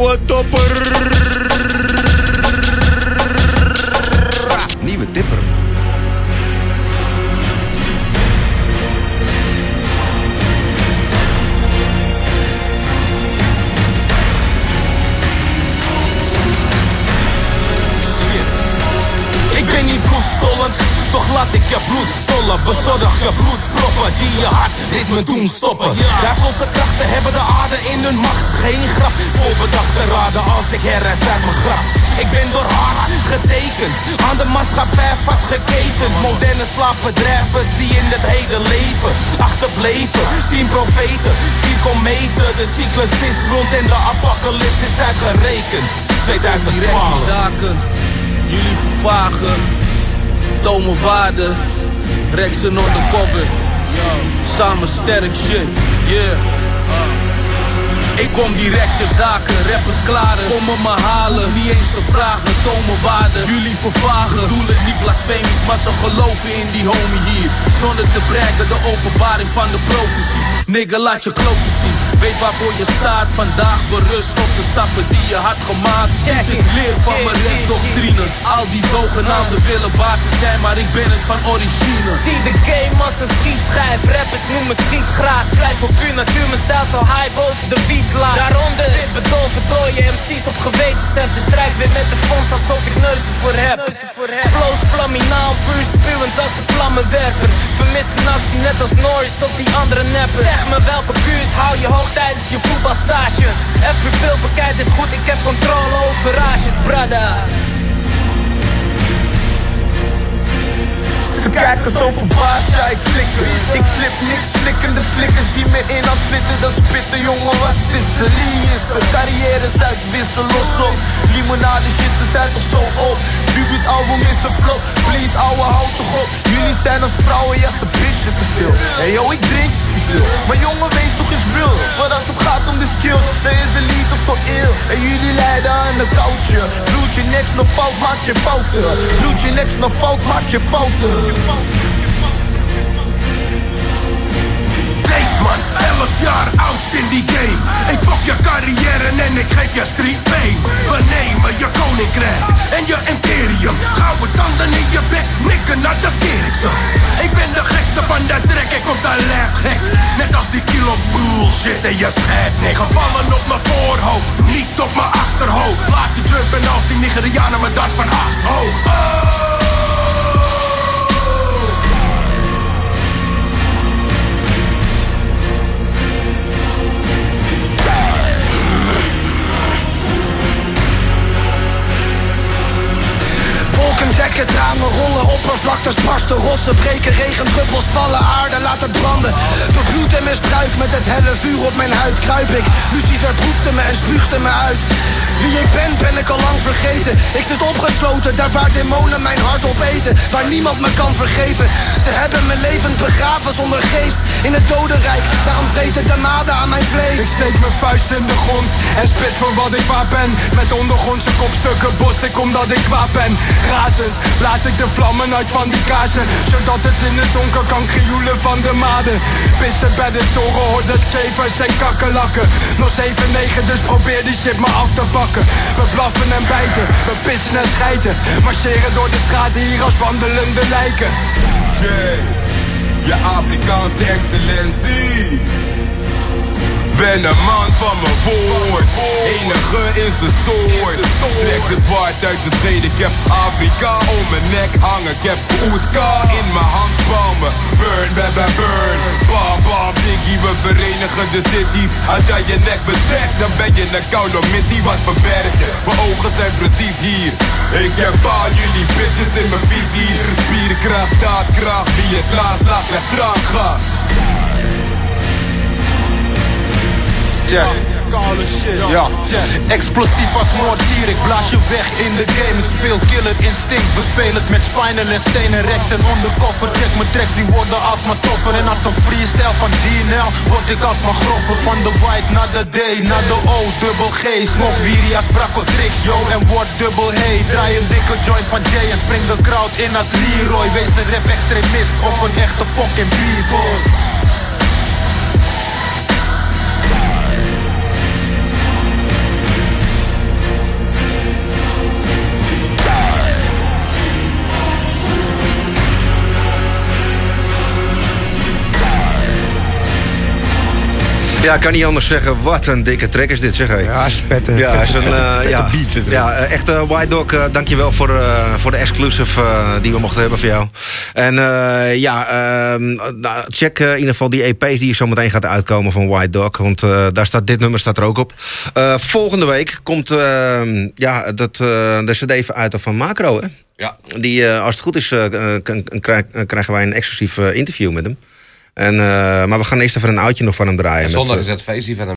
oude topper. Nieuwe tipper. Ik ben niet bloedstollend, toch laat ik je bloed stollen. Bezorg je bloedproppen die je hart ritme doen stoppen. Duivelse krachten hebben Geen grap, voorbedachte raden als ik herrijs uit mijn graf. Ik ben door hart getekend, aan de maatschappij vastgeketend. Moderne slaafbedrijvers die in het heden leven. Achterbleven, tien profeten, vier kometen. De cyclus is rond en de apocalyps is uitgerekend. 2012. zaken, jullie vervagen. Tomen waarde, Rexen undercover. Samen sterk shit, yeah. Ik kom direct de zaken, rappers klaren, komen me halen. Niet eens te vragen, tomen waarde. Jullie vervagen, doel het niet blasfemisch, maar ze geloven in die homie hier. Zonder te breken, de openbaring van de profetie. Nigga, laat je kloten zien. Weet waarvoor je staat, vandaag berust op de stappen die je had gemaakt. Dit is leer van mijn rapdoctrine. Al die zogenaamde willen basis zijn, maar ik ben het van origine. Zie de game als een schietschijf, rappers noemen schiet graag. Pleit voor puur natuur, mijn stijl zo high boven de beatlaag. Daaronder dit bedolven dooie MC's op gewetens heb. De strijd weer met de fonds alsof ik neuzen voor heb. Flows flaminaal, vuur spuwend als een vlammenwerper. Vermist een actie net als Norris of die andere nepper. Zeg me welke buurt hou je hoog tijdens je voetbalstage. Every pill bekijk dit goed, ik heb controle over rages, brada. Ze kijken zo verbaasd, ja ik flikker Ik flip niks, flikkende flikkers die me in aan flitten. Dan spitten jongen, wat is er? Is er, carrières uitwisselen, los op Limonade shit, ze zijn toch zo op. Debuut album is een flop, please ouwe zijn als vrouwen, ja ze bitchen te veel. Hey yo, ik drink dus te veel. Maar jongen, wees toch eens real. Maar als het gaat om de skills, dan is de lied toch zo ill. En jullie lijden aan een koudje Bloedje niks, nog fout, maak je fouten. Bloedje niks, nog fout, maak je fouten. Denk man, 11 jaar oud je bek, nikken, nou dat ik ben de gekste van de trek, ik op de lijf gek. Net als die kilo bullshit in je schijt. Nee. Gevallen op mijn voorhoofd, niet op mijn achterhoofd. Laat je jumpen als die Nigerianen me dat van acht tranen rollen, oppervlaktes barsten, rotsen breken, regendruppels vallen, aarde laat het branden. Bebloed en met het helle vuur op mijn huid kruip ik. Lucifer proefde me en spuugde me uit. Wie ik ben, ben ik al lang vergeten. Ik zit opgesloten, daar waar demonen mijn hart op eten. Waar niemand me kan vergeven. Ze hebben me levend begraven zonder geest. In het dodenrijk, daarom vreten de maden aan mijn vlees. Ik steek mijn vuist in de grond en spit voor wat ik waar ben. Met ondergrondse kopstukken bos ik omdat ik kwaad ben. Razend blaas ik de vlammen uit van die kaarsen. Zodat het in het donker kan krioelen van de maden. Pissen bij de torenhorders, kevers en kakkelakken. Nog 7-9, dus probeer die shit maar af te pakken. We blaffen en bijten, we pissen en schijten. Marcheren door de straten hier als wandelende lijken. Je Afrikaanse excellentie. Ben een man van mijn woord, enige in zijn soort. Trek de zwaard uit de scheid, ik heb Afrika om mijn nek hangen. Ik heb Oetka in mijn handpalmen. Burn, baby, burn. Bam, bam, diggy, we verenigen de cities. Als jij je nek bedekt, dan ben je een koude mittie. Wat verberg je? Mijn ogen zijn precies hier. Ik heb al jullie bitches in mijn visie. Spierkracht, daadkracht, wie het laatst laat, krijgt drankgas. Ja, explosief als moordier, ik blaas je weg in de game. Ik speel killer instinct, bespeel het met spinal en stenen. Rex en undercover Check mijn tracks, die worden alsmaar toffer. En als een freestyle van DNL, word ik alsmaar grover Van de white naar de D, naar de O, dubbel G. Smoke Virias, Braco Tricks, yo, en word dubbel hey Draai een dikke joint van Jay en spring de crowd in als Leroy. Wees een rap extremist of een echte fucking b-boy Ja, ik kan niet anders zeggen. Wat een dikke track is dit, zeg hé. Ja, is vet. hè. Ja, Vette- is een vette- eh, vette ja, beat zit erin. ja, eh, echt eh, White Dog, eh, dankjewel voor, eh, voor de exclusive die we mochten hebben voor jou. En eh, ja, ehm, nou, check in ieder geval die EP die zo meteen gaat uitkomen van White Dog. Want eh, daar staat, dit nummer staat er ook op. Eh, volgende week komt ehm, ja, dat, eh, de cd uit van Macro, hè? Ja. Die, eh, als het goed is, krijgen wij een exclusief interview met hem. En, eh, maar we gaan eerst even een oudje nog van hem draaien. En met, zondag eh, is het feestje van hem.